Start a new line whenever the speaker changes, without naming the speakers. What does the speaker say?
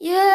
Yeah.